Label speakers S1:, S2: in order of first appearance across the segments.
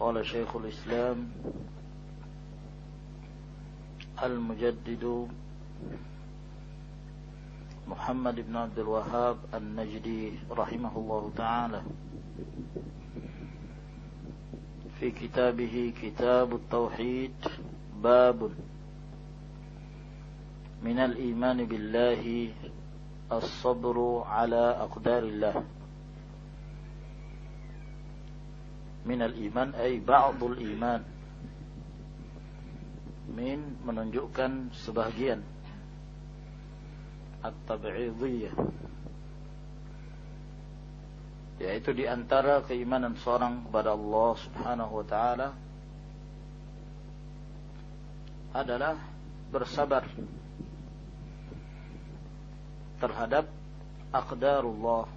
S1: قال شيخ الإسلام المجدد محمد بن عبد الوهاب النجدي رحمه الله تعالى في كتابه كتاب التوحيد باب من الإيمان بالله الصبر على أقدار الله. min al-iman ay ba'dul iman. Min menunjukkan sebagian at tabi'idhiyah yaitu di antara keimanan seorang kepada Allah Subhanahu wa taala adalah bersabar terhadap aqdarullah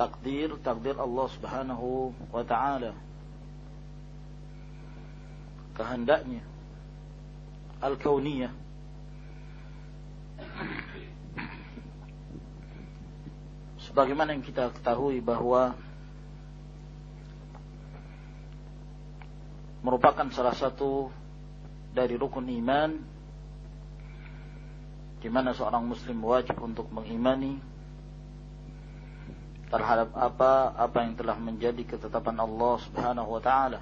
S1: takdir takdir Allah Subhanahu wa taala. Kehendaknya. Al-kauniyah. Sebagaimana yang kita ketahui bahwa merupakan salah satu dari rukun iman di mana seorang muslim wajib untuk mengimani terhadap apa apa yang telah menjadi ketetapan Allah Subhanahu wa taala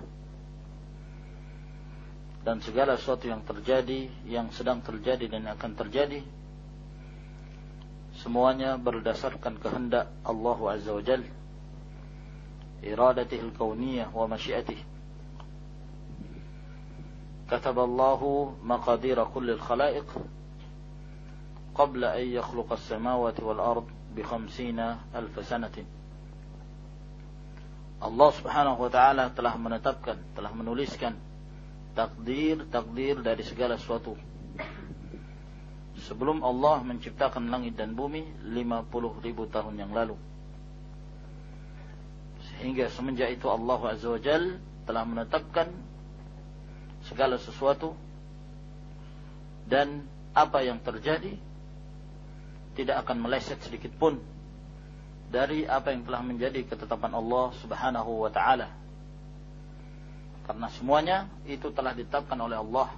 S1: dan segala sesuatu yang terjadi, yang sedang terjadi dan akan terjadi semuanya berdasarkan kehendak Allah Azza wa Jal iradatih al-kauniyah wa masyiatih كتب الله مقادير كل الخلائق قبل أن يخلق السماوات والأرض بخمسين ألف سنة Allah subhanahu wa ta'ala telah menetapkan, telah menuliskan takdir-takdir dari segala sesuatu sebelum Allah menciptakan langit dan bumi 50 ribu tahun yang lalu. Sehingga semenjak itu Allah Azza wa Jal telah menetapkan segala sesuatu dan apa yang terjadi tidak akan meleset sedikit pun dari apa yang telah menjadi ketetapan Allah Subhanahu wa taala. Karena semuanya itu telah ditetapkan oleh Allah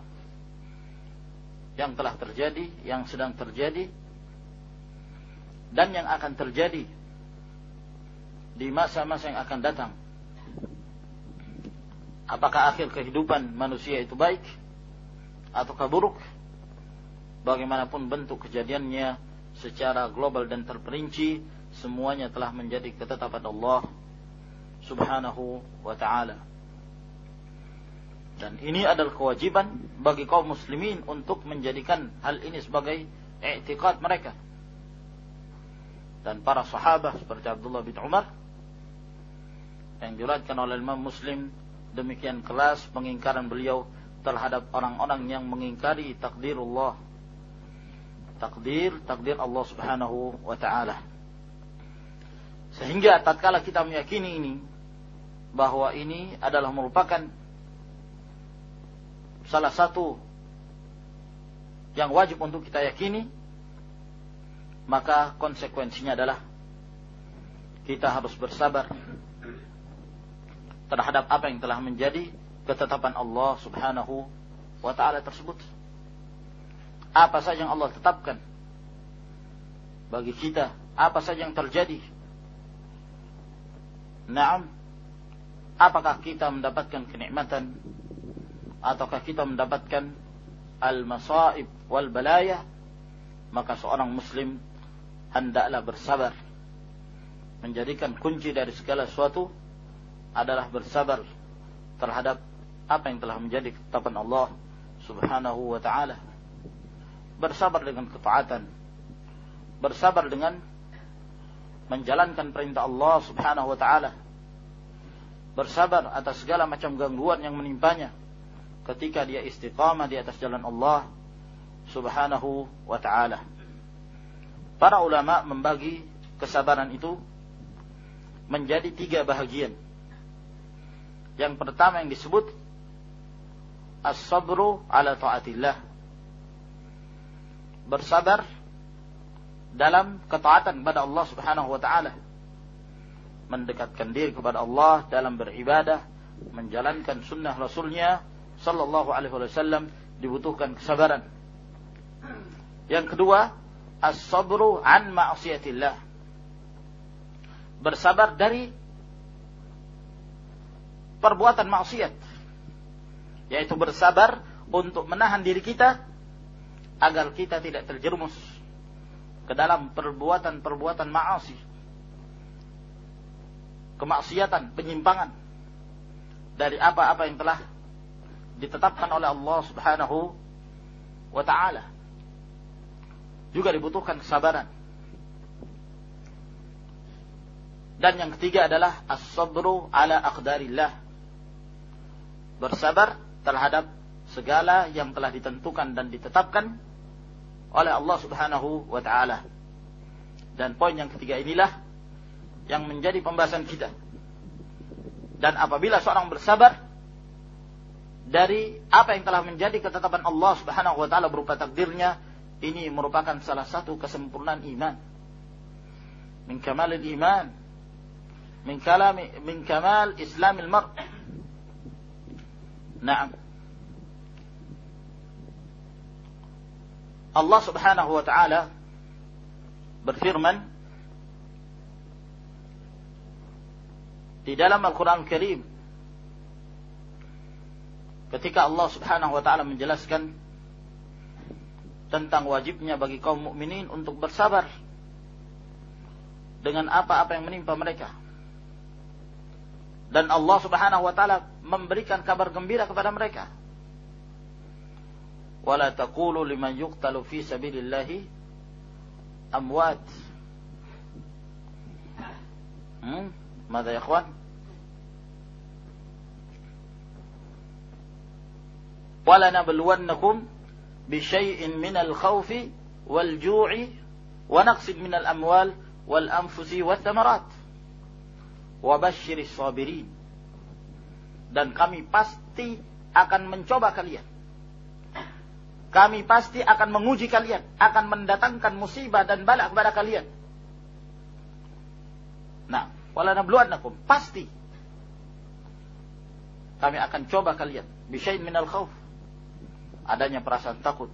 S1: yang telah terjadi, yang sedang terjadi, dan yang akan terjadi di masa-masa yang akan datang. Apakah akhir kehidupan manusia itu baik ataukah buruk? Bagaimanapun bentuk kejadiannya secara global dan terperinci, semuanya telah menjadi ketetapan Allah Subhanahu wa taala. Dan ini adalah kewajiban bagi kaum muslimin untuk menjadikan hal ini sebagai i'tiqad mereka. Dan para sahabat seperti Abdullah bin Umar yang diriwayatkan oleh Imam Muslim demikian kelas pengingkaran beliau terhadap orang-orang yang mengingkari takdirullah. Takdir, takdir Allah Subhanahu wa taala. Sehingga tatkala kita meyakini ini bahwa ini adalah merupakan salah satu yang wajib untuk kita yakini, maka konsekuensinya adalah kita harus bersabar terhadap apa yang telah menjadi ketetapan Allah Subhanahu wa taala tersebut. Apa saja yang Allah tetapkan bagi kita, apa saja yang terjadi. Naam, apakah kita mendapatkan kenikmatan ataukah kita mendapatkan al-masaib wal balaya? Maka seorang muslim hendaklah bersabar. Menjadikan kunci dari segala sesuatu adalah bersabar terhadap apa yang telah menjadi ketetapan Allah Subhanahu wa taala bersabar dengan ketaatan bersabar dengan menjalankan perintah Allah Subhanahu wa taala bersabar atas segala macam gangguan yang menimpanya ketika dia istiqamah di atas jalan Allah Subhanahu wa taala. Para ulama membagi kesabaran itu menjadi tiga bahagian. Yang pertama yang disebut as-sabru ala taatillah. Bersabar dalam ketaatan kepada Allah Subhanahu wa taala. Mendekatkan diri kepada Allah dalam beribadah, menjalankan sunnah Rasulnya sallallahu alaihi wasallam dibutuhkan kesabaran. Yang kedua, as-sabru an ma'siyatillah. Bersabar dari perbuatan maksiat. Yaitu bersabar untuk menahan diri kita agar kita tidak terjerumus ke dalam perbuatan-perbuatan maasi. Kemaksiatan, penyimpangan dari apa-apa yang telah ditetapkan oleh Allah Subhanahu wa taala. Juga dibutuhkan kesabaran. Dan yang ketiga adalah as-sabru ala aqdarillah. Bersabar terhadap segala yang telah ditentukan dan ditetapkan oleh Allah Subhanahu wa taala. Dan poin yang ketiga inilah yang menjadi pembahasan kita. Dan apabila seorang bersabar dari apa yang telah menjadi ketetapan Allah Subhanahu wa taala berupa takdirnya ini merupakan salah satu kesempurnaan iman min kamalil iman min kalam min kamal islamil mar Naam Allah Subhanahu wa taala berfirman di dalam Al-Qur'an Al Karim ketika Allah Subhanahu wa taala menjelaskan tentang wajibnya bagi kaum mukminin untuk bersabar dengan apa-apa yang menimpa mereka. Dan Allah Subhanahu wa taala memberikan kabar gembira kepada mereka. Wala taqulu liman yuqtalu fi sabilillahi amwat. Hmm? Mada ya ikhwan? ولنبلونكم بشيء من الخوف والجوع ونقص من الأموال والأنفس والثمرات وبشر الصابرين dan kami pasti akan mencoba kalian kami pasti akan menguji kalian akan mendatangkan musibah dan bala kepada kalian. Nah wala nabluwannakum pasti. Kami akan coba kalian bisyai'in minal khauf adanya perasaan takut,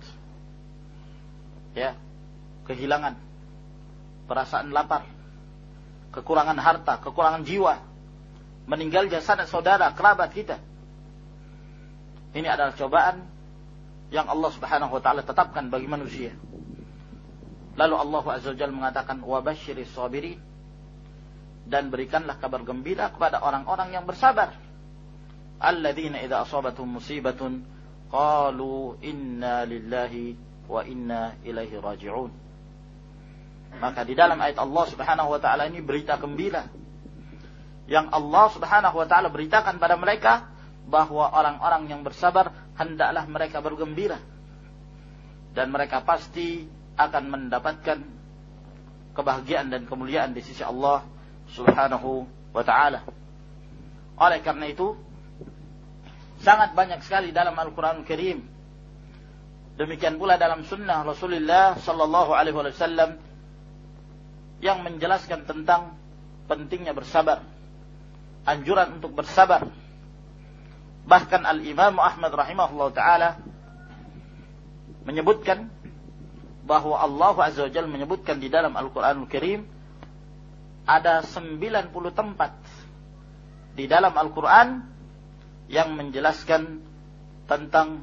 S1: ya, kehilangan, perasaan lapar, kekurangan harta, kekurangan jiwa, meninggalnya sanak saudara, kerabat kita. Ini adalah cobaan yang Allah Subhanahu wa taala tetapkan bagi manusia. Lalu Allah Azza wa Jalla mengatakan wa basyiris dan berikanlah kabar gembira kepada orang-orang yang bersabar. Alladzina idza asabatuhum musibatun qalu inna lillahi wa inna ilaihi raji'un. Maka di dalam ayat Allah Subhanahu wa taala ini berita gembira yang Allah Subhanahu wa taala beritakan pada mereka bahwa orang-orang yang bersabar hendaklah mereka bergembira dan mereka pasti akan mendapatkan kebahagiaan dan kemuliaan di sisi Allah Subhanahu wa taala. Oleh karena itu, sangat banyak sekali dalam Al-Quran Karim. Demikian pula dalam sunnah Rasulullah Sallallahu Alaihi Wasallam yang menjelaskan tentang pentingnya bersabar, anjuran untuk bersabar. Bahkan Al Imam Ahmad rahimahullah taala menyebutkan bahwa Allah Azza wa Jalla menyebutkan di dalam Al-Quran Karim ada 90 tempat di dalam Al-Quran yang menjelaskan tentang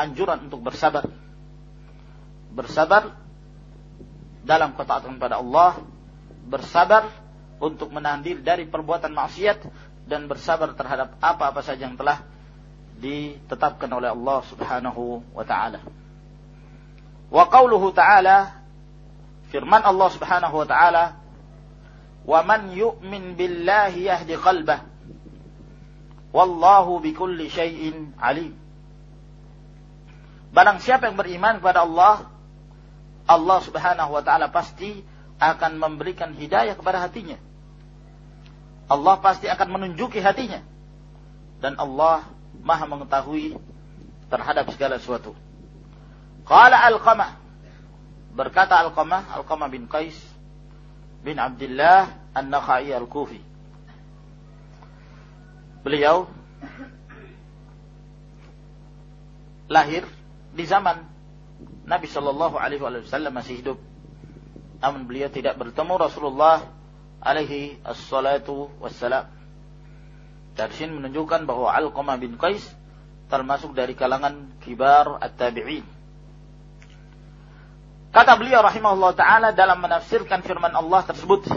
S1: anjuran untuk bersabar. Bersabar dalam ketaatan pada Allah, bersabar untuk menahan diri dari perbuatan maksiat dan bersabar terhadap apa-apa saja yang telah ditetapkan oleh Allah Subhanahu wa taala. Wa qauluhu ta'ala firman Allah Subhanahu wa taala, "Wa man yu'min billahi yahdi qalbah." Wallahu bikulli syai'in alim. Barang siapa yang beriman kepada Allah, Allah Subhanahu wa taala pasti akan memberikan hidayah kepada hatinya. Allah pasti akan menunjuki hatinya. Dan Allah Maha mengetahui terhadap segala sesuatu. Qala Al-Qamah berkata Al-Qamah, Al-Qamah bin Qais bin Abdullah An-Nakhai Al-Kufi. Beliau lahir di zaman Nabi Shallallahu Alaihi Wasallam masih hidup, namun beliau tidak bertemu Rasulullah alaihi assalatu wassalam. Dari menunjukkan bahwa Al-Qamah bin Qais termasuk dari kalangan kibar at-tabi'in. Kata beliau rahimahullah taala dalam menafsirkan firman Allah tersebut,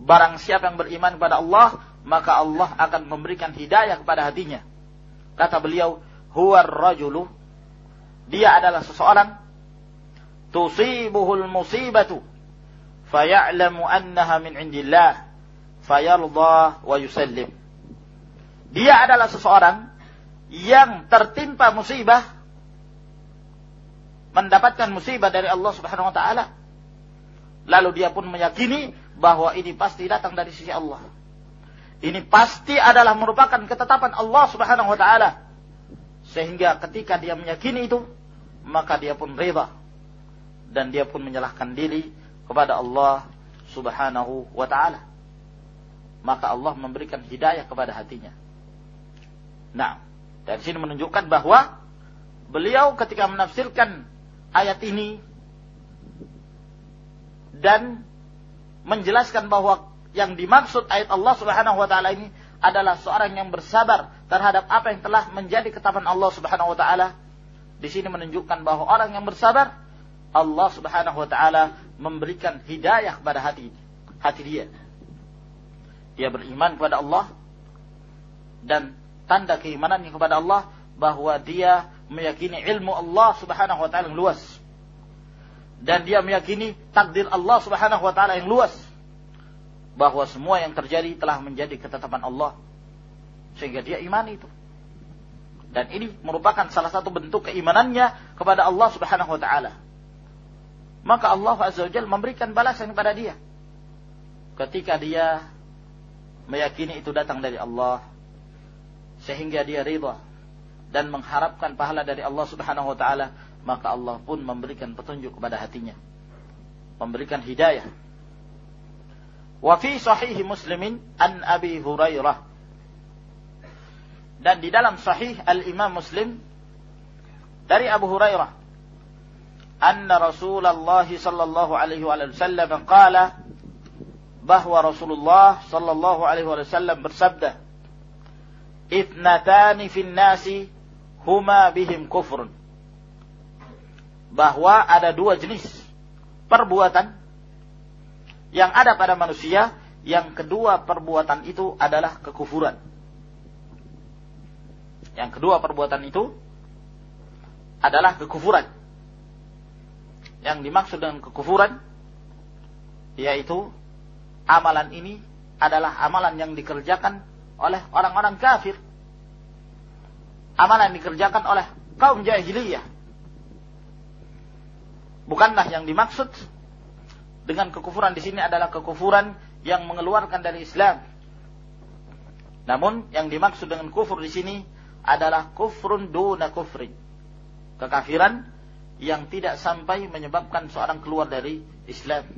S1: barang siapa yang beriman kepada Allah, maka Allah akan memberikan hidayah kepada hatinya. Kata beliau, huwar rajulu, dia adalah seseorang tusibuhul musibatu faya'lamu annaha min indillah fayarda wa yusallim. Dia adalah seseorang yang tertimpa musibah mendapatkan musibah dari Allah Subhanahu wa taala. Lalu dia pun meyakini bahwa ini pasti datang dari sisi Allah. Ini pasti adalah merupakan ketetapan Allah Subhanahu wa taala. Sehingga ketika dia meyakini itu, maka dia pun reda dan dia pun menyalahkan diri kepada Allah Subhanahu wa taala. Maka Allah memberikan hidayah kepada hatinya. Nah, dari sini menunjukkan bahwa beliau ketika menafsirkan ayat ini dan menjelaskan bahwa yang dimaksud ayat Allah Subhanahu wa taala ini adalah seorang yang bersabar terhadap apa yang telah menjadi ketetapan Allah Subhanahu wa taala. Di sini menunjukkan bahwa orang yang bersabar Allah Subhanahu wa taala memberikan hidayah kepada hati hati dia. Dia beriman kepada Allah dan tanda keimanannya kepada Allah bahwa dia meyakini ilmu Allah Subhanahu wa taala yang luas. Dan dia meyakini takdir Allah Subhanahu wa taala yang luas. Bahwa semua yang terjadi telah menjadi ketetapan Allah. Sehingga dia iman itu. Dan ini merupakan salah satu bentuk keimanannya kepada Allah Subhanahu wa taala maka Allah Azza wa memberikan balasan kepada dia. Ketika dia meyakini itu datang dari Allah, sehingga dia ridha dan mengharapkan pahala dari Allah Subhanahu wa taala, maka Allah pun memberikan petunjuk kepada hatinya. Memberikan hidayah. Wa fi sahih Muslimin an Abi Hurairah. Dan di dalam sahih Al-Imam Muslim dari Abu Hurairah أن رسول الله صلى الله عليه وسلم قال bahwa Rasulullah sallallahu alaihi wasallam bersabda Itnatani fin nasi huma bihim kufrun. Bahwa ada dua jenis perbuatan yang ada pada manusia yang kedua perbuatan itu adalah kekufuran. Yang kedua perbuatan itu adalah kekufuran yang dimaksud dengan kekufuran yaitu amalan ini adalah amalan yang dikerjakan oleh orang-orang kafir. Amalan yang dikerjakan oleh kaum jahiliyah. Bukanlah yang dimaksud dengan kekufuran di sini adalah kekufuran yang mengeluarkan dari Islam. Namun yang dimaksud dengan kufur di sini adalah kufrun duna kufrin. Kekafiran yang tidak sampai menyebabkan seorang keluar dari Islam.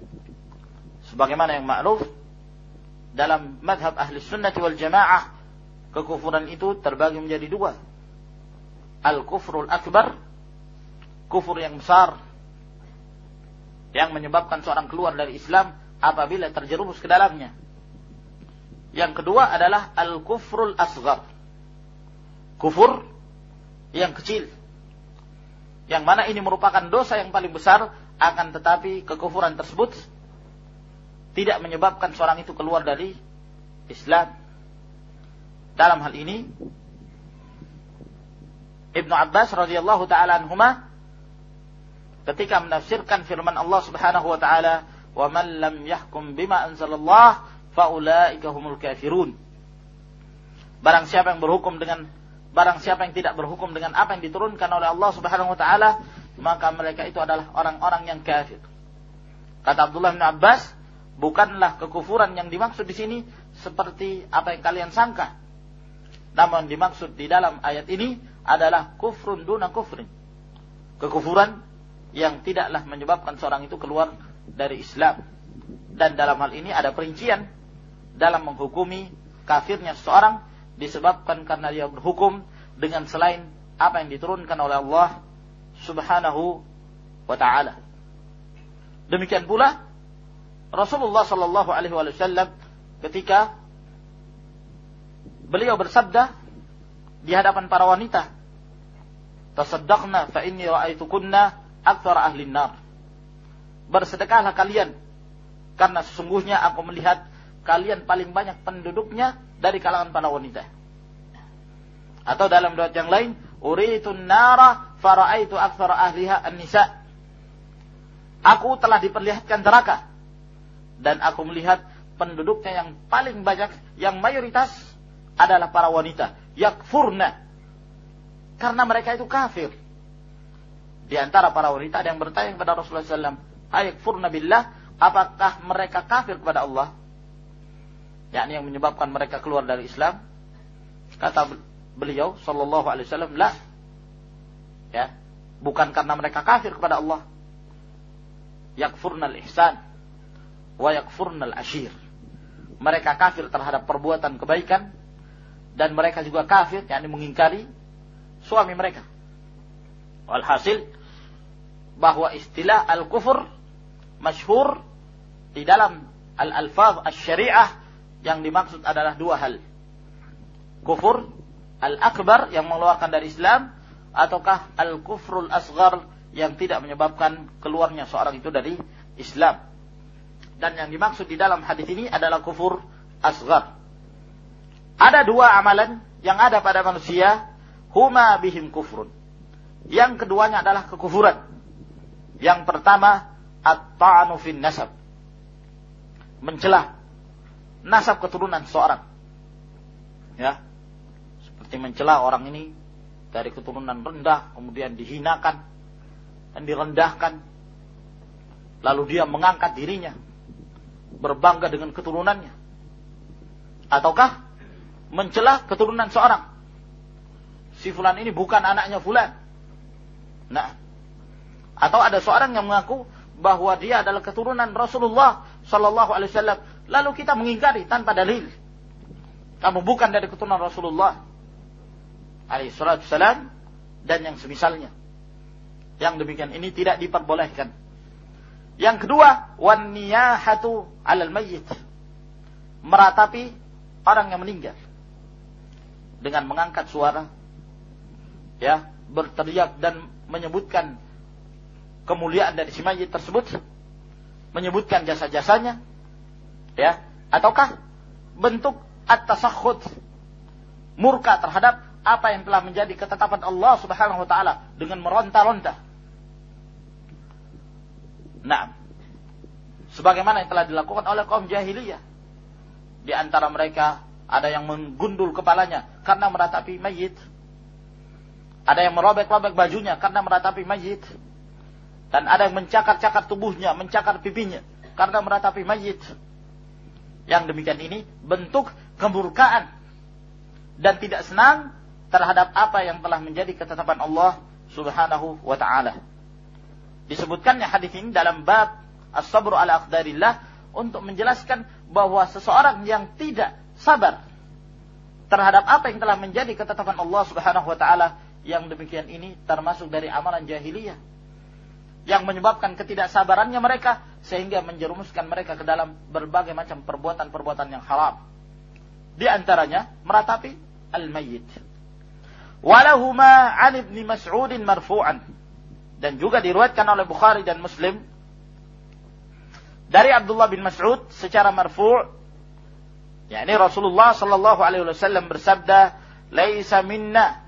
S1: Sebagaimana yang ma'ruf dalam madhab ahli sunnah wal jamaah kekufuran itu terbagi menjadi dua. Al-kufrul akbar, kufur yang besar yang menyebabkan seorang keluar dari Islam apabila terjerumus ke dalamnya. Yang kedua adalah al-kufrul asghar. Kufur yang kecil yang mana ini merupakan dosa yang paling besar akan tetapi kekufuran tersebut tidak menyebabkan seorang itu keluar dari Islam. Dalam hal ini Ibnu Abbas radhiyallahu taala anhuma ketika menafsirkan firman Allah Subhanahu wa taala, "Wa man lam yahkum bima anzalallah faulaika humul kafirun." barang siapa yang berhukum dengan barang siapa yang tidak berhukum dengan apa yang diturunkan oleh Allah Subhanahu wa taala, maka mereka itu adalah orang-orang yang kafir. Kata Abdullah bin Abbas, bukanlah kekufuran yang dimaksud di sini seperti apa yang kalian sangka. Namun dimaksud di dalam ayat ini adalah kufrun duna kufrin. Kekufuran yang tidaklah menyebabkan seorang itu keluar dari Islam. Dan dalam hal ini ada perincian dalam menghukumi kafirnya seseorang disebabkan karena dia berhukum dengan selain apa yang diturunkan oleh Allah Subhanahu wa taala. Demikian pula Rasulullah sallallahu alaihi wasallam ketika beliau bersabda di hadapan para wanita, "Tasaddaqna fa inni ra'aitukunna aktsar ahli nar." Bersedekahlah kalian karena sesungguhnya aku melihat kalian paling banyak penduduknya dari kalangan para wanita. Atau dalam riwayat yang lain, uritun nara faraitu aktsara ahliha an-nisa. Aku telah diperlihatkan neraka dan aku melihat penduduknya yang paling banyak, yang mayoritas adalah para wanita. Yakfurna. Karena mereka itu kafir. Di antara para wanita ada yang bertanya kepada Rasulullah SAW, Ayakfurna billah, apakah mereka kafir kepada Allah? Yakni yang menyebabkan mereka keluar dari Islam. Kata beliau sallallahu alaihi wasallam la. Ya. Bukan karena mereka kafir kepada Allah. Yakfurnal ihsan wa yakfurnal ashir mereka kafir terhadap perbuatan kebaikan dan mereka juga kafir yakni mengingkari suami mereka. Walhasil bahwa istilah al-kufur masyhur di dalam al-alfaz asy-syariah yang dimaksud adalah dua hal. Kufur al-akbar yang mengeluarkan dari Islam ataukah al-kufrul asgar yang tidak menyebabkan keluarnya seorang itu dari Islam. Dan yang dimaksud di dalam hadis ini adalah kufur asgar. Ada dua amalan yang ada pada manusia, huma bihim kufrun. Yang keduanya adalah kekufuran. Yang pertama, at-ta'anu fin nasab. Mencelah nasab keturunan seorang. Ya. Seperti mencela orang ini dari keturunan rendah kemudian dihinakan dan direndahkan. Lalu dia mengangkat dirinya berbangga dengan keturunannya. Ataukah mencela keturunan seorang. Si fulan ini bukan anaknya fulan. Nah, atau ada seorang yang mengaku bahwa dia adalah keturunan Rasulullah Shallallahu Alaihi Wasallam Lalu kita mengingkari tanpa dalil. Kamu bukan dari keturunan Rasulullah alaihissalam dan yang semisalnya. Yang demikian ini tidak diperbolehkan. Yang kedua, wan niyahatu 'alal mayyit. Meratapi orang yang meninggal dengan mengangkat suara ya, berteriak dan menyebutkan kemuliaan dari si mayit tersebut, menyebutkan jasa-jasanya, ya ataukah bentuk at-tasakhut murka terhadap apa yang telah menjadi ketetapan Allah Subhanahu wa taala dengan meronta-ronta. Nah, sebagaimana yang telah dilakukan oleh kaum jahiliyah. Di antara mereka ada yang menggundul kepalanya karena meratapi mayit. Ada yang merobek-robek bajunya karena meratapi mayit. Dan ada yang mencakar-cakar tubuhnya, mencakar pipinya karena meratapi mayit yang demikian ini bentuk kemurkaan dan tidak senang terhadap apa yang telah menjadi ketetapan Allah Subhanahu wa taala. Disebutkannya hadis ini dalam bab as-sabru ala aqdarillah untuk menjelaskan bahwa seseorang yang tidak sabar terhadap apa yang telah menjadi ketetapan Allah Subhanahu wa taala yang demikian ini termasuk dari amalan jahiliyah yang menyebabkan ketidaksabarannya mereka sehingga menjerumuskan mereka ke dalam berbagai macam perbuatan-perbuatan yang haram. Di antaranya meratapi al-mayyit. Walahuma 'an Ibn Mas'ud marfu'an. Dan juga diriwayatkan oleh Bukhari dan Muslim dari Abdullah bin Mas'ud secara marfu' yakni Rasulullah sallallahu alaihi wasallam bersabda, "Laisa minna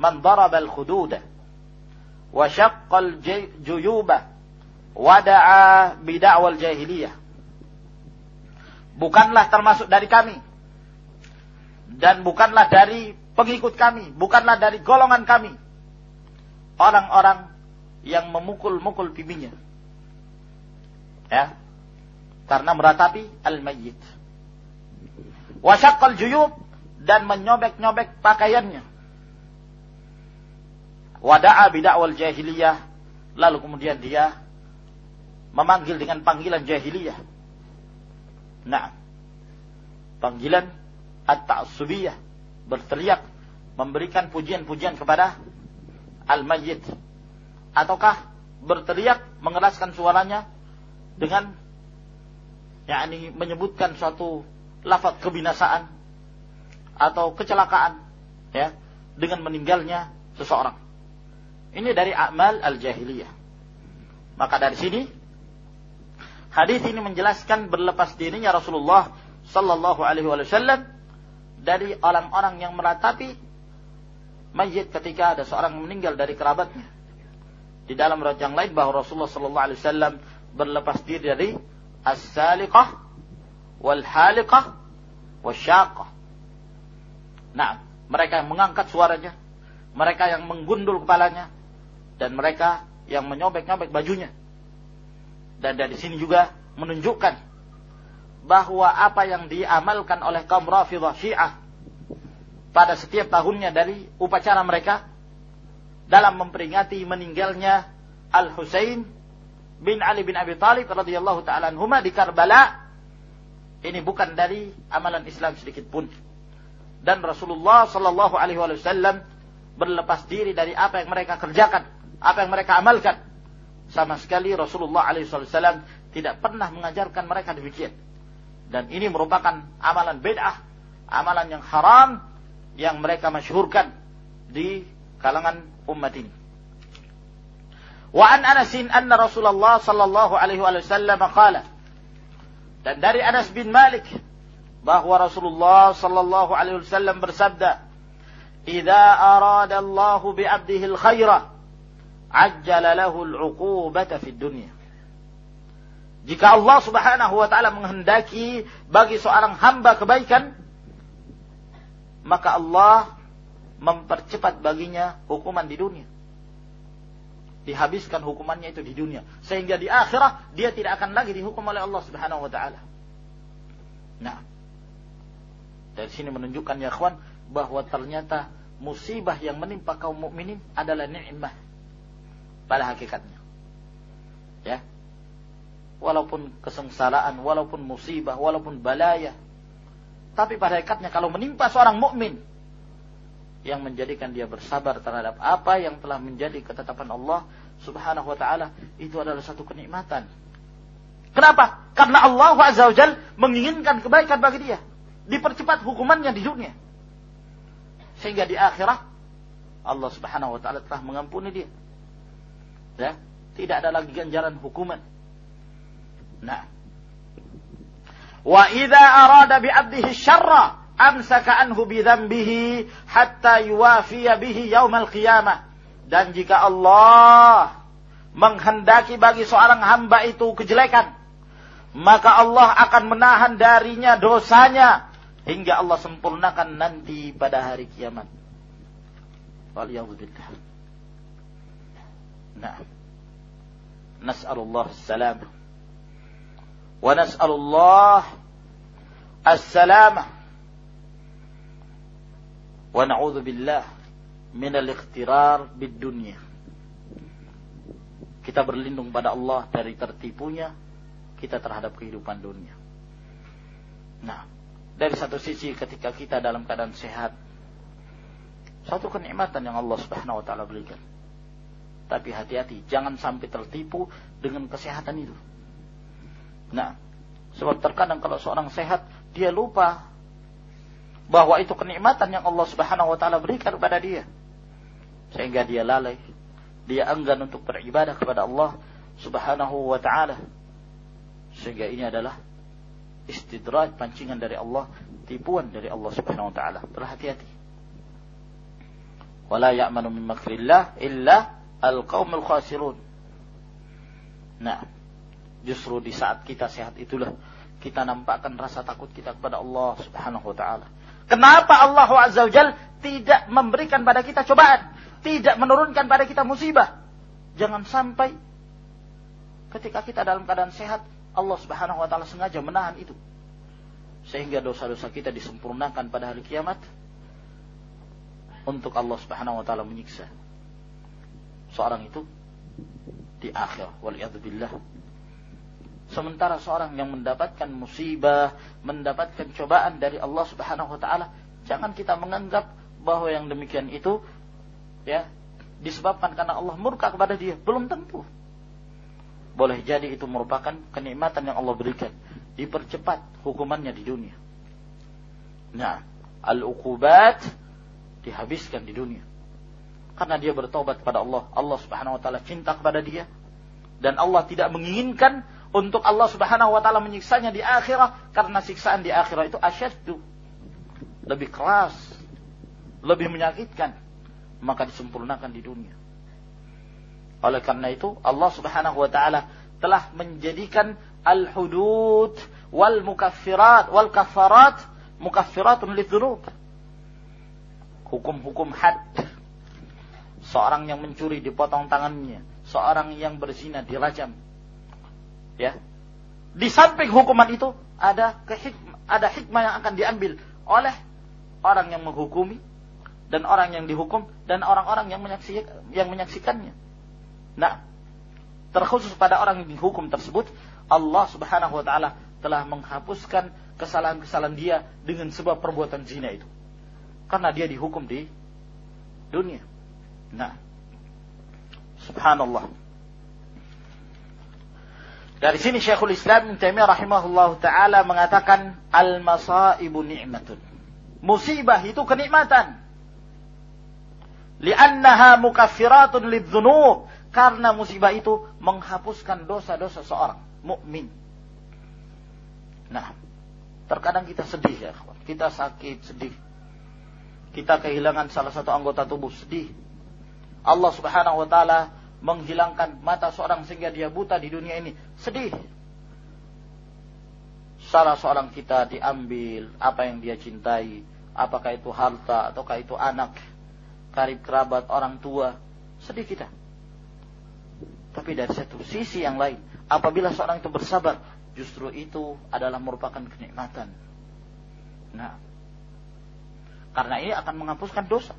S1: man daraba al-khududa wa syaqqa al-juyuba wada'a bid'awal jahiliyah. Bukanlah termasuk dari kami. dan bukanlah dari pengikut kami, bukanlah dari golongan kami. Orang-orang yang memukul-mukul pipinya. Ya. Karena meratapi al-mayyit. Wasyaqqal juyub dan menyobek-nyobek pakaiannya. Wada'a bida'wal jahiliyah. Lalu kemudian dia memanggil dengan panggilan jahiliyah. Nah, panggilan at-ta'assubiyah, berteriak, memberikan pujian-pujian kepada al-mayyit. Ataukah berteriak, mengeraskan suaranya dengan yakni menyebutkan suatu lafaz kebinasaan atau kecelakaan ya dengan meninggalnya seseorang. Ini dari amal al-jahiliyah. Maka dari sini hadis ini menjelaskan berlepas dirinya Rasulullah sallallahu alaihi wasallam dari orang-orang yang meratapi mayit ketika ada seorang meninggal dari kerabatnya. Di dalam riwayat yang lain bahwa Rasulullah sallallahu alaihi wasallam berlepas diri dari as-saliqah wal haliqah wasyaqah. Nah, mereka yang mengangkat suaranya, mereka yang menggundul kepalanya, dan mereka yang menyobek-nyobek bajunya. Dan dari sini juga menunjukkan bahwa apa yang diamalkan oleh kaum Rafidah Syiah pada setiap tahunnya dari upacara mereka dalam memperingati meninggalnya Al Husain bin Ali bin Abi Thalib radhiyallahu taala anhuma di Karbala. Ini bukan dari amalan Islam sedikit pun. Dan Rasulullah sallallahu alaihi wasallam berlepas diri dari apa yang mereka kerjakan apa yang mereka amalkan sama sekali Rasulullah wasallam tidak pernah mengajarkan mereka demikian dan ini merupakan amalan bid'ah, amalan yang haram yang mereka masyhurkan di kalangan umat ini. Wa an Anas anna Rasulullah sallallahu alaihi wasallam qala dan dari Anas bin Malik bahwa Rasulullah sallallahu alaihi wasallam bersabda "Idza arada Allah bi 'abdihi al-khaira 'ajjala lahu al-'uqubata fid dunya." Jika Allah Subhanahu wa taala menghendaki bagi seorang hamba kebaikan, maka Allah mempercepat baginya hukuman di dunia. Dihabiskan hukumannya itu di dunia, sehingga di akhirat dia tidak akan lagi dihukum oleh Allah Subhanahu wa taala. Nah, dari sini menunjukkan ya kawan bahwa ternyata musibah yang menimpa kaum mukminin adalah nikmat pada hakikatnya. Ya, walaupun kesengsaraan, walaupun musibah, walaupun balaya. Tapi pada hakikatnya kalau menimpa seorang mukmin yang menjadikan dia bersabar terhadap apa yang telah menjadi ketetapan Allah Subhanahu wa taala itu adalah satu kenikmatan. Kenapa? Karena Allah Azza wa Jal menginginkan kebaikan bagi dia. Dipercepat hukumannya di dunia. Sehingga di akhirat Allah Subhanahu wa taala telah mengampuni dia. Ya, tidak ada lagi ganjaran hukuman Nah. Wa idza arada bi 'abdihi syarra amsaka anhu bi dzambihi hatta yuwafiya bihi yaumal qiyamah. Dan jika Allah menghendaki bagi seorang hamba itu kejelekan, maka Allah akan menahan darinya dosanya hingga Allah sempurnakan nanti pada hari kiamat. Waliyadzubillah. Nah. Nas'alullah salamah. ونسأل الله السلامة ونعوذ بالله من الاخترار بالدنيا kita berlindung pada Allah dari tertipunya kita terhadap kehidupan dunia. Nah, dari satu sisi ketika kita dalam keadaan sehat, satu kenikmatan yang Allah Subhanahu wa taala berikan. Tapi hati-hati, jangan sampai tertipu dengan kesehatan itu. Nah, sebab terkadang kalau seorang sehat, dia lupa bahwa itu kenikmatan yang Allah Subhanahu wa taala berikan kepada dia. Sehingga dia lalai, dia enggan untuk beribadah kepada Allah Subhanahu wa taala. Sehingga ini adalah istidraj pancingan dari Allah, tipuan dari Allah Subhanahu wa taala. Berhati-hati. Wala ya'manu min makrillah illa al-qaumul khasirun. Nah, Justru di saat kita sehat itulah kita nampakkan rasa takut kita kepada Allah Subhanahu wa taala. Kenapa Allah Azza wa tidak memberikan pada kita cobaan, tidak menurunkan pada kita musibah? Jangan sampai ketika kita dalam keadaan sehat, Allah Subhanahu wa taala sengaja menahan itu. Sehingga dosa-dosa kita disempurnakan pada hari kiamat untuk Allah Subhanahu wa taala menyiksa seorang itu di akhir. Waliyadzubillah sementara seorang yang mendapatkan musibah mendapatkan cobaan dari Allah Subhanahu wa taala jangan kita menganggap bahwa yang demikian itu ya disebabkan karena Allah murka kepada dia. Belum tentu. Boleh jadi itu merupakan kenikmatan yang Allah berikan. Dipercepat hukumannya di dunia. Nah al-uqubat dihabiskan di dunia karena dia bertobat kepada Allah. Allah Subhanahu wa taala cinta kepada dia dan Allah tidak menginginkan untuk Allah Subhanahu wa taala menyiksanya di akhirat karena siksaan di akhirat itu asyaddu. Lebih keras, lebih menyakitkan, maka disempurnakan di dunia. Oleh karena itu Allah Subhanahu wa taala telah menjadikan al-hudud wal mukaffirat wal kafarat mukaffiratun lidzunub. Hukum-hukum had seorang yang mencuri dipotong tangannya, seorang yang berzina dirajam. Ya. Di samping hukuman itu ada kehikmah, ada hikmah yang akan diambil oleh orang yang menghukumi dan orang yang dihukum dan orang-orang yang menyaksikan yang menyaksikannya. Nah, terkhusus pada orang yang dihukum tersebut, Allah Subhanahu wa taala telah menghapuskan kesalahan-kesalahan dia dengan sebab perbuatan zina itu. Karena dia dihukum di dunia. Nah. Subhanallah. Dari sini Syekhul Islam Ibn Taimiyah rahimahullah taala mengatakan al-masaibu ni'matun. Musibah itu kenikmatan. Li'annaha mukaffiratun lidzunub. Karena musibah itu menghapuskan dosa-dosa seorang mukmin. Nah, terkadang kita sedih ya, kita sakit, sedih. Kita kehilangan salah satu anggota tubuh, sedih. Allah Subhanahu wa taala menghilangkan mata seorang sehingga dia buta di dunia ini. Sedih. Salah seorang kita diambil apa yang dia cintai, apakah itu harta ataukah itu anak, karib kerabat, orang tua, sedih kita. Tapi dari satu sisi yang lain, apabila seorang itu bersabar, justru itu adalah merupakan kenikmatan. Nah, karena ini akan menghapuskan dosa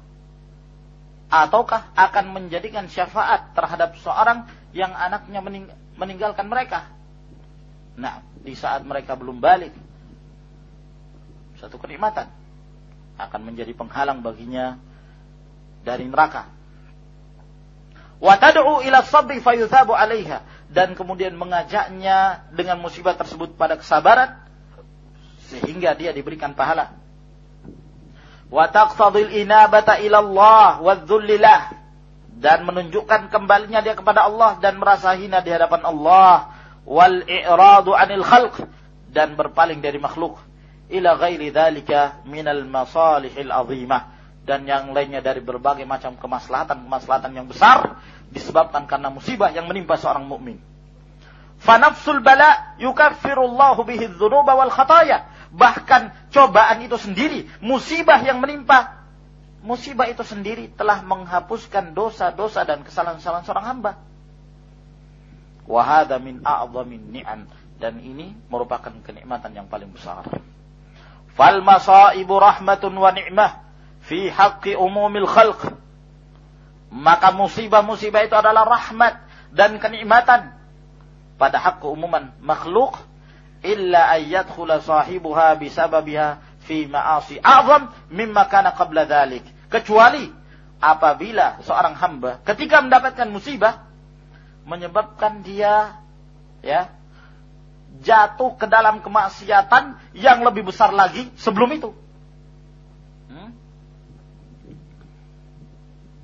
S1: ataukah akan menjadikan syafaat terhadap seorang yang anaknya mening meninggalkan mereka. Nah, di saat mereka belum balik, satu kenikmatan akan menjadi penghalang baginya dari neraka. Wa tad'u ila sabri fayuthabu 'alaiha dan kemudian mengajaknya dengan musibah tersebut pada kesabaran sehingga dia diberikan pahala wa taqtadil inabata ila Allah wa dan menunjukkan kembalinya dia kepada Allah dan merasa hina di hadapan Allah. Wal i'radu anil khalq. Dan berpaling dari makhluk. Ila ghairi dzalika minal masalihil azimah. Dan yang lainnya dari berbagai macam kemaslahatan-kemaslahatan yang besar. Disebabkan karena musibah yang menimpa seorang mukmin. Fanafsul bala yukaffirullahu bihi dzunuba wal khataya bahkan cobaan itu sendiri, musibah yang menimpa, musibah itu sendiri telah menghapuskan dosa-dosa dan kesalahan-kesalahan seorang hamba. Wahada min a'zamin ni'an dan ini merupakan kenikmatan yang paling besar. Fal masaibu rahmatun wa ni'mah fi haqqi umumil khalq. Maka musibah-musibah itu adalah rahmat dan kenikmatan pada hak keumuman makhluk illa ayyadkhula sahibuha bisababiha fi ma'asi a'zam mimma kana qabla dhalik. Kecuali apabila seorang hamba ketika mendapatkan musibah menyebabkan dia ya jatuh ke dalam kemaksiatan yang lebih besar lagi sebelum itu. Hmm?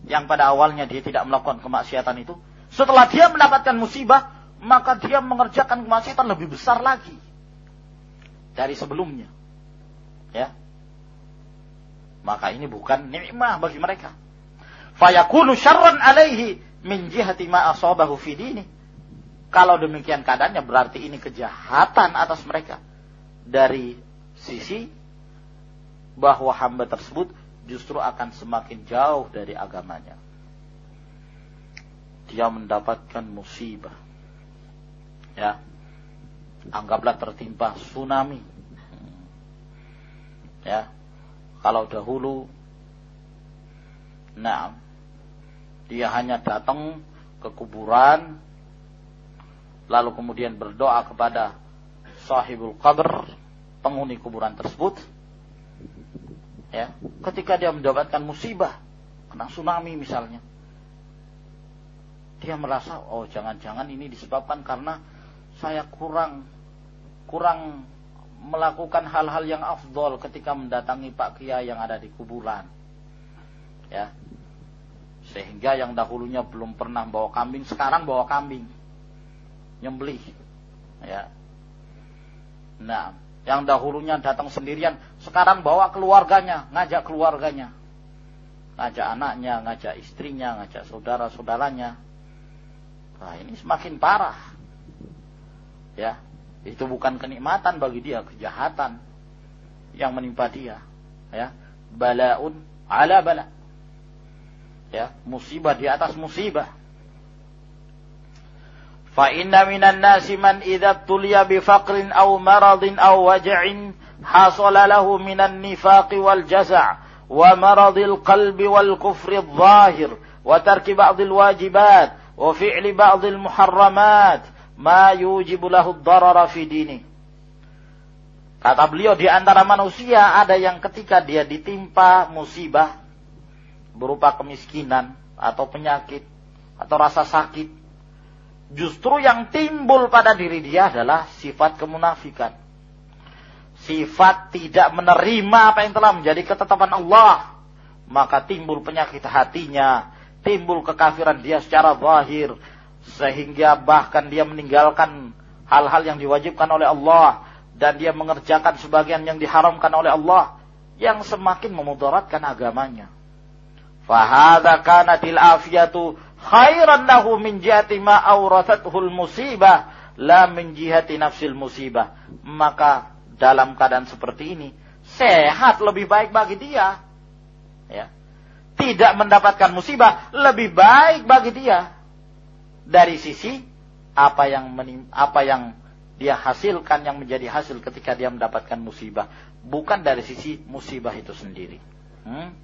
S1: Yang pada awalnya dia tidak melakukan kemaksiatan itu, setelah dia mendapatkan musibah, maka dia mengerjakan kemaksiatan lebih besar lagi dari sebelumnya. Ya. Maka ini bukan nikmah bagi mereka. Fayakunu syarran alaihi min jihati ma asabahu fi dini. Kalau demikian keadaannya berarti ini kejahatan atas mereka dari sisi bahwa hamba tersebut justru akan semakin jauh dari agamanya. Dia mendapatkan musibah. Ya. Anggaplah tertimpa tsunami. Ya. Kalau dahulu nah dia hanya datang ke kuburan lalu kemudian berdoa kepada sahibul qabr penghuni kuburan tersebut ya ketika dia mendapatkan musibah kena tsunami misalnya dia merasa oh jangan-jangan ini disebabkan karena saya kurang kurang melakukan hal-hal yang afdol ketika mendatangi Pak Kia yang ada di kuburan ya sehingga yang dahulunya belum pernah bawa kambing sekarang bawa kambing nyembelih ya nah yang dahulunya datang sendirian, sekarang bawa keluarganya, ngajak keluarganya. Ngajak anaknya, ngajak istrinya, ngajak saudara-saudaranya. Nah, ini semakin parah ya. Itu bukan kenikmatan bagi dia kejahatan yang menimpa dia. Ya. Balaun ala bala. Ya. Musibah di atas musibah. Fa inna minan nasi man idza tuliya bi faqrin aw maradin aw waj'in hasala lahu minan nifaq wal jaz' wa maradil qalbi wal kufri adh-dhahir wa tarki ba'd al wajibat wa fi'li ba'd al muharramat ma yujibu lahu darara fi dini. Kata beliau di antara manusia ada yang ketika dia ditimpa musibah berupa kemiskinan atau penyakit atau rasa sakit justru yang timbul pada diri dia adalah sifat kemunafikan. Sifat tidak menerima apa yang telah menjadi ketetapan Allah, maka timbul penyakit hatinya, timbul kekafiran dia secara zahir, sehingga bahkan dia meninggalkan hal-hal yang diwajibkan oleh Allah. Dan dia mengerjakan sebagian yang diharamkan oleh Allah. Yang semakin memudaratkan agamanya. Fahada kanatil afiyatu khairan lahu min jihati ma aurathatuhul musibah la min jihati nafsil musibah. Maka dalam keadaan seperti ini sehat lebih baik bagi dia. Ya. Tidak mendapatkan musibah lebih baik bagi dia dari sisi apa yang menim, apa yang dia hasilkan yang menjadi hasil ketika dia mendapatkan musibah, bukan dari sisi musibah itu sendiri. Hmm?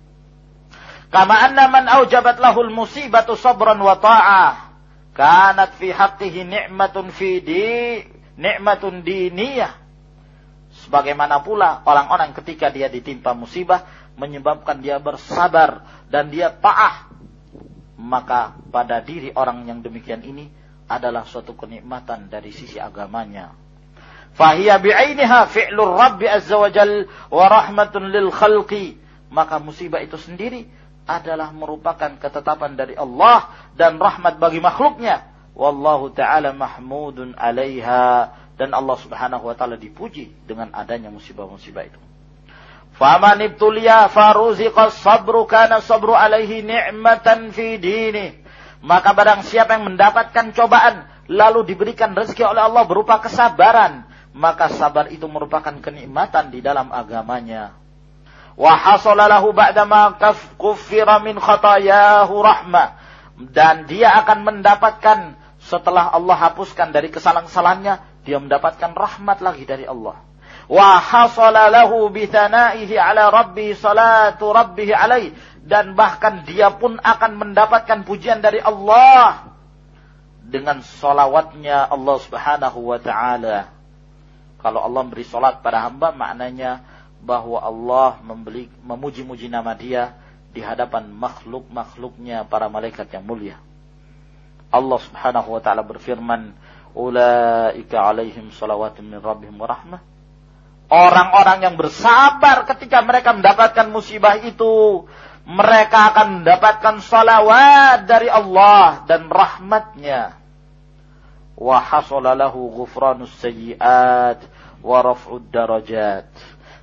S1: Kama anna man aujabat lahul musibatu sabran wa ta'ah. Kanat fi haqqihi ni'matun fi di ni'matun diniyah. Sebagaimana pula orang-orang ketika dia ditimpa musibah menyebabkan dia bersabar dan dia ta'ah. Maka pada diri orang yang demikian ini adalah suatu kenikmatan dari sisi agamanya. Fahiyya bi'ainiha fi'lur Rabbi Azza wa Jal wa rahmatun lil khalqi. Maka musibah itu sendiri adalah merupakan ketetapan dari Allah dan rahmat bagi makhluknya. Wallahu ta'ala mahmudun alaiha. Dan Allah subhanahu wa ta'ala dipuji dengan adanya musibah-musibah itu. Faman ibtuliya faruziqa sabru kana sabru alaihi ni'matan fi dini. Maka barang siapa yang mendapatkan cobaan lalu diberikan rezeki oleh Allah berupa kesabaran, maka sabar itu merupakan kenikmatan di dalam agamanya. Wa ba'dama kuffira min khatayahu rahmah. Dan dia akan mendapatkan setelah Allah hapuskan dari kesalahan-kesalahannya dia mendapatkan rahmat lagi dari Allah wa hasala lahu bi thanaihi ala rabbi salatu rabbih alaih dan bahkan dia pun akan mendapatkan pujian dari Allah dengan solawatnya Allah subhanahu wa ta'ala kalau Allah beri solat pada hamba maknanya bahwa Allah membeli, memuji-muji nama dia di hadapan makhluk-makhluknya para malaikat yang mulia. Allah subhanahu wa ta'ala berfirman, Ulaika alaihim salawatun min rabbihim wa rahmah. Orang-orang yang bersabar ketika mereka mendapatkan musibah itu, mereka akan mendapatkan salawat dari Allah dan rahmatnya. Wa ghufranus sayyiat wa raf'ud darajat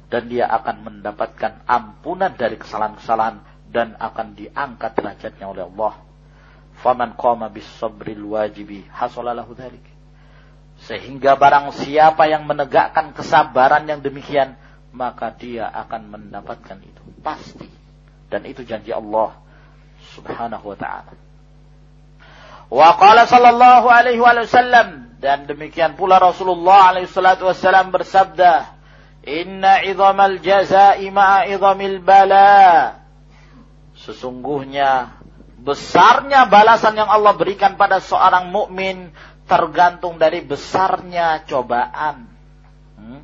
S1: dan dia akan mendapatkan ampunan dari kesalahan-kesalahan dan akan diangkat derajatnya oleh Allah. Faman qama bis sabril wajibi hasalalahu dzalik. Sehingga barang siapa yang menegakkan kesabaran yang demikian, maka dia akan mendapatkan itu. Pasti. Dan itu janji Allah subhanahu wa ta'ala. Wa qala sallallahu alaihi wasallam dan demikian pula Rasulullah alaihi salatu wasallam bersabda, "Inna idhamal jazaa'i ma'a idhamil bala." Sesungguhnya besarnya balasan yang Allah berikan pada seorang mukmin tergantung dari besarnya cobaan. Hmm?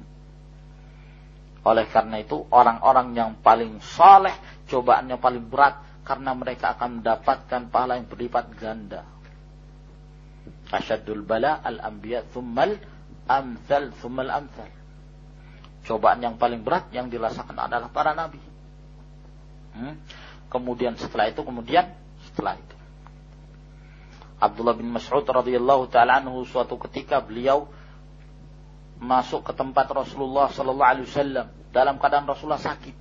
S1: Oleh karena itu orang-orang yang paling soleh cobaannya paling berat karena mereka akan mendapatkan pahala yang berlipat ganda. Asyadul bala al-anbiya thummal amthal thummal amthal. Cobaan yang paling berat yang dirasakan adalah para nabi. Hmm? Kemudian setelah itu, kemudian setelah itu. Abdullah bin Mas'ud radhiyallahu taala anhu suatu ketika beliau masuk ke tempat Rasulullah sallallahu alaihi wasallam dalam keadaan Rasulullah sakit.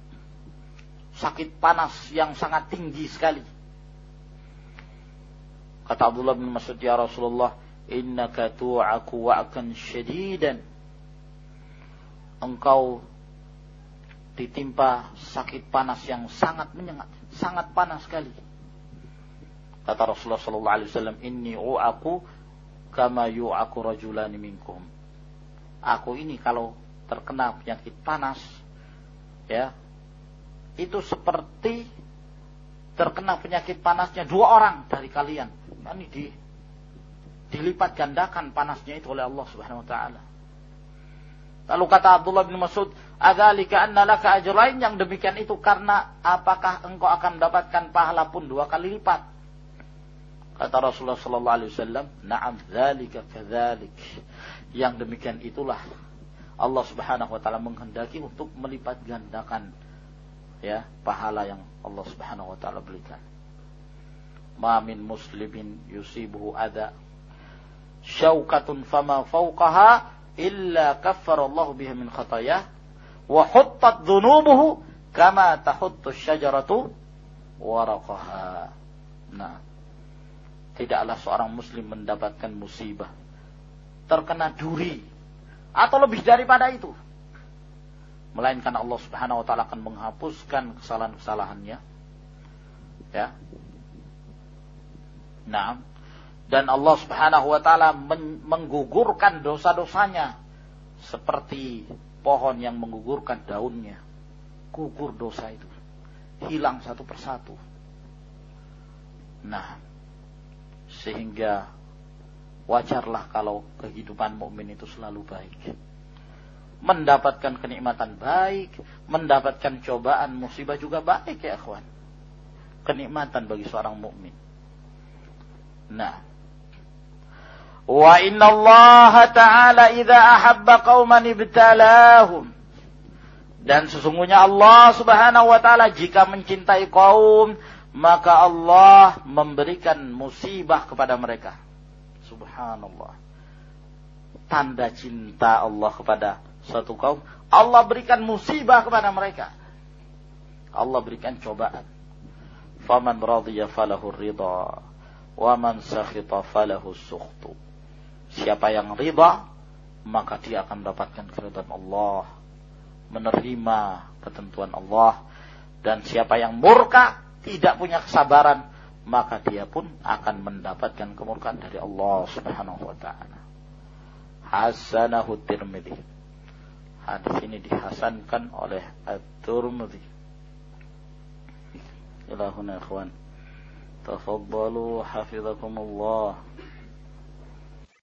S1: Sakit panas yang sangat tinggi sekali. Kata Abdullah bin Mas'ud ya Rasulullah, "Innaka tu'aku wa'kan syadidan." Engkau ditimpa sakit panas yang sangat menyengat, sangat panas sekali. Kata Rasulullah sallallahu alaihi wasallam, "Inni u'aku kama yu'aku rajulani minkum." Aku ini kalau terkena penyakit panas ya, itu seperti terkena penyakit panasnya dua orang dari kalian. Ini di dilipat gandakan panasnya itu oleh Allah Subhanahu wa taala. Lalu kata Abdullah bin Mas'ud, "Adzalika anna laka ajrain?" Yang demikian itu karena apakah engkau akan mendapatkan pahala pun dua kali lipat? Kata Rasulullah sallallahu alaihi wasallam, "Na'am, dzalika kadzalik." Yang demikian itulah Allah Subhanahu wa taala menghendaki untuk melipat gandakan ya pahala yang Allah Subhanahu wa taala berikan. Ma min muslimin yusibuhu ada syaukatun fama fawqaha illa kaffara Allah biha min khatayah wa huttat kama tahuttu syajaratu waraqaha. Nah, tidaklah seorang muslim mendapatkan musibah. Terkena duri. Atau lebih daripada itu. Melainkan Allah Subhanahu wa taala akan menghapuskan kesalahan-kesalahannya. Ya. Nah dan Allah Subhanahu wa taala menggugurkan dosa-dosanya. Seperti pohon yang menggugurkan daunnya. Gugur dosa itu. Hilang satu persatu. Nah sehingga wajarlah kalau kehidupan mukmin itu selalu baik. Mendapatkan kenikmatan baik, mendapatkan cobaan musibah juga baik ya akhwan. Kenikmatan bagi seorang mukmin. Nah, wa inna Allah taala idza ahabba qauman ibtalahum dan sesungguhnya Allah Subhanahu wa taala jika mencintai kaum maka Allah memberikan musibah kepada mereka. Subhanallah. Tanda cinta Allah kepada suatu kaum, Allah berikan musibah kepada mereka. Allah berikan cobaan. Faman radhiya falahu ridha wa man sakhita falahu sukhtu. Siapa yang ridha, maka dia akan mendapatkan keridhaan Allah, menerima ketentuan Allah, dan siapa yang murka, tidak punya kesabaran, maka dia pun akan mendapatkan kemurkaan dari Allah Subhanahu wa taala. Hasanahu Tirmidzi. Hadis ini dihasankan oleh At-Tirmidzi. Ilahuna ikhwan. Tafaddalu hafizakumullah.